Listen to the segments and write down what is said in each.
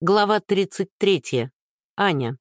Глава 33. Аня.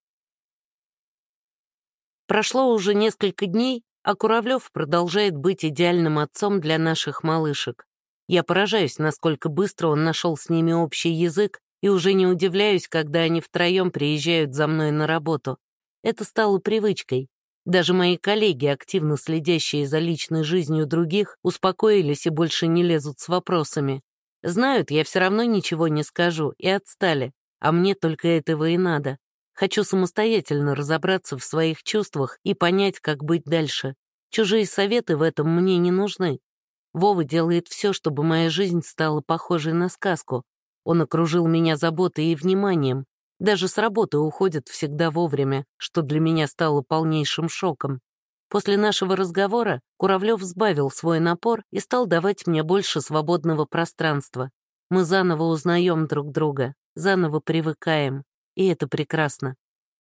Прошло уже несколько дней, а Куравлев продолжает быть идеальным отцом для наших малышек. Я поражаюсь, насколько быстро он нашел с ними общий язык, и уже не удивляюсь, когда они втроем приезжают за мной на работу. Это стало привычкой. Даже мои коллеги, активно следящие за личной жизнью других, успокоились и больше не лезут с вопросами. Знают, я все равно ничего не скажу, и отстали. А мне только этого и надо. Хочу самостоятельно разобраться в своих чувствах и понять, как быть дальше. Чужие советы в этом мне не нужны. Вова делает все, чтобы моя жизнь стала похожей на сказку. Он окружил меня заботой и вниманием. Даже с работы уходит всегда вовремя, что для меня стало полнейшим шоком. После нашего разговора Куравлев сбавил свой напор и стал давать мне больше свободного пространства. Мы заново узнаем друг друга, заново привыкаем, и это прекрасно.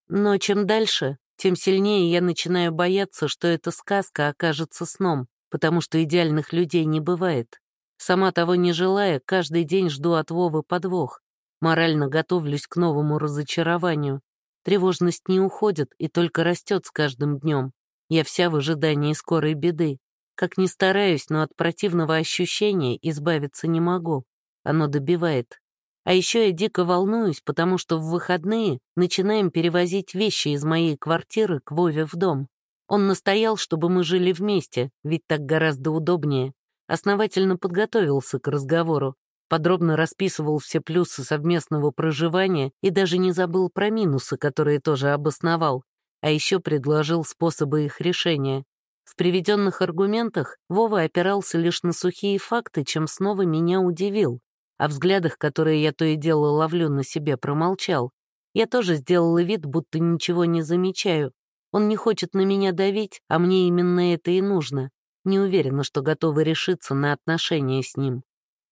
Но чем дальше, тем сильнее я начинаю бояться, что эта сказка окажется сном, потому что идеальных людей не бывает. Сама того не желая, каждый день жду от Вовы подвох. Морально готовлюсь к новому разочарованию. Тревожность не уходит и только растет с каждым днем. Я вся в ожидании скорой беды. Как ни стараюсь, но от противного ощущения избавиться не могу. Оно добивает. А еще я дико волнуюсь, потому что в выходные начинаем перевозить вещи из моей квартиры к Вове в дом. Он настоял, чтобы мы жили вместе, ведь так гораздо удобнее. Основательно подготовился к разговору, подробно расписывал все плюсы совместного проживания и даже не забыл про минусы, которые тоже обосновал, а еще предложил способы их решения. В приведенных аргументах Вова опирался лишь на сухие факты, чем снова меня удивил. О взглядах, которые я то и дело ловлю на себе, промолчал. Я тоже сделала вид, будто ничего не замечаю. Он не хочет на меня давить, а мне именно это и нужно. Не уверена, что готова решиться на отношения с ним.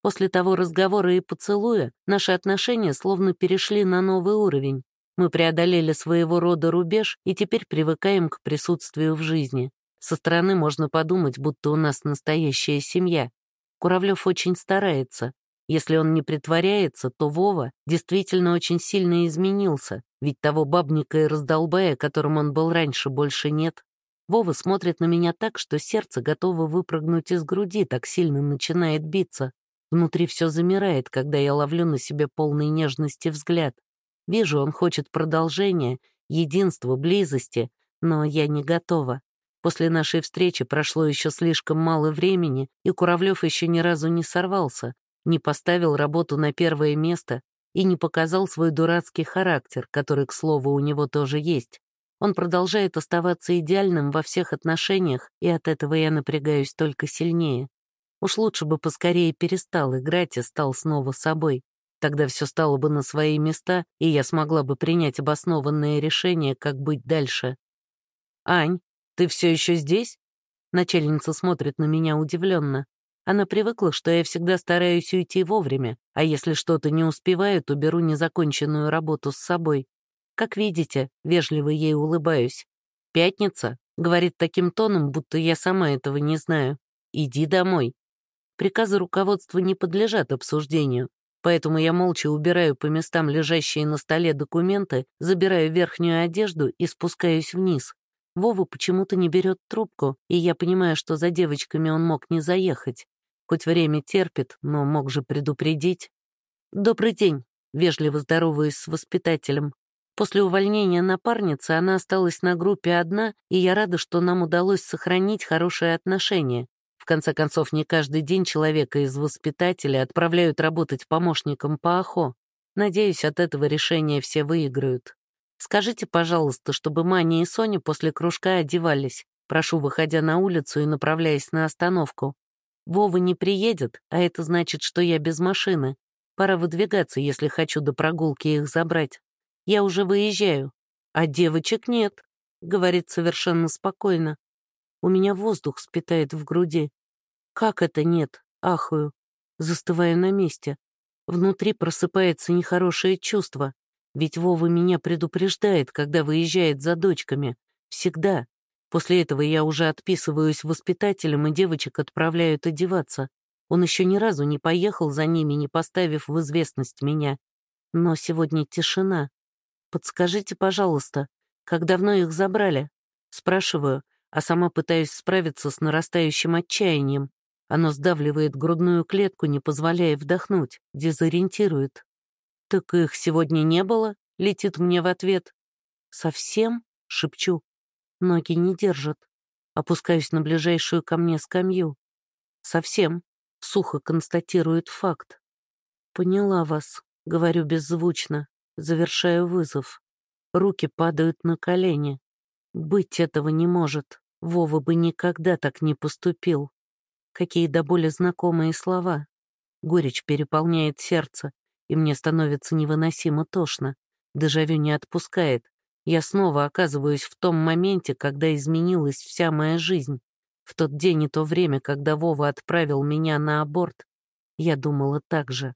После того разговора и поцелуя наши отношения словно перешли на новый уровень. Мы преодолели своего рода рубеж и теперь привыкаем к присутствию в жизни. Со стороны можно подумать, будто у нас настоящая семья. Куравлев очень старается, если он не притворяется, то Вова действительно очень сильно изменился, ведь того бабника и раздолбая, которым он был раньше, больше нет. Вова смотрит на меня так, что сердце готово выпрыгнуть из груди, так сильно начинает биться. Внутри все замирает, когда я ловлю на себе полный нежности взгляд. Вижу, он хочет продолжения, единства, близости, но я не готова. После нашей встречи прошло еще слишком мало времени, и Куравлев еще ни разу не сорвался, не поставил работу на первое место и не показал свой дурацкий характер, который, к слову, у него тоже есть. Он продолжает оставаться идеальным во всех отношениях, и от этого я напрягаюсь только сильнее. Уж лучше бы поскорее перестал играть и стал снова собой. Тогда все стало бы на свои места, и я смогла бы принять обоснованное решение, как быть дальше. «Ань, ты все еще здесь?» Начальница смотрит на меня удивленно. Она привыкла, что я всегда стараюсь уйти вовремя, а если что-то не успеваю, то беру незаконченную работу с собой. Как видите, вежливо ей улыбаюсь. «Пятница?» — говорит таким тоном, будто я сама этого не знаю. «Иди домой». Приказы руководства не подлежат обсуждению, поэтому я молча убираю по местам лежащие на столе документы, забираю верхнюю одежду и спускаюсь вниз. Вова почему-то не берет трубку, и я понимаю, что за девочками он мог не заехать. Хоть время терпит, но мог же предупредить. «Добрый день», — вежливо здороваюсь с воспитателем. После увольнения напарницы она осталась на группе одна, и я рада, что нам удалось сохранить хорошие отношения. В конце концов, не каждый день человека из воспитателя отправляют работать помощником по АХО. Надеюсь, от этого решения все выиграют. Скажите, пожалуйста, чтобы Маня и Соня после кружка одевались. Прошу, выходя на улицу и направляясь на остановку. Вова не приедет, а это значит, что я без машины. Пора выдвигаться, если хочу до прогулки их забрать. Я уже выезжаю. А девочек нет, — говорит совершенно спокойно. У меня воздух спитает в груди. Как это нет? Ахую. Застываю на месте. Внутри просыпается нехорошее чувство. Ведь Вова меня предупреждает, когда выезжает за дочками. Всегда. После этого я уже отписываюсь воспитателям, и девочек отправляют одеваться. Он еще ни разу не поехал за ними, не поставив в известность меня. Но сегодня тишина. Подскажите, пожалуйста, как давно их забрали? Спрашиваю, а сама пытаюсь справиться с нарастающим отчаянием. Оно сдавливает грудную клетку, не позволяя вдохнуть, дезориентирует. «Так их сегодня не было?» — летит мне в ответ. «Совсем?» — шепчу. Ноги не держат. Опускаюсь на ближайшую ко мне скамью. «Совсем», — сухо констатирует факт. «Поняла вас», — говорю беззвучно, завершаю вызов. Руки падают на колени. Быть этого не может. Вова бы никогда так не поступил. Какие до боли знакомые слова. Горечь переполняет сердце, и мне становится невыносимо тошно. Дежавю не отпускает. Я снова оказываюсь в том моменте, когда изменилась вся моя жизнь. В тот день и то время, когда Вова отправил меня на аборт, я думала так же.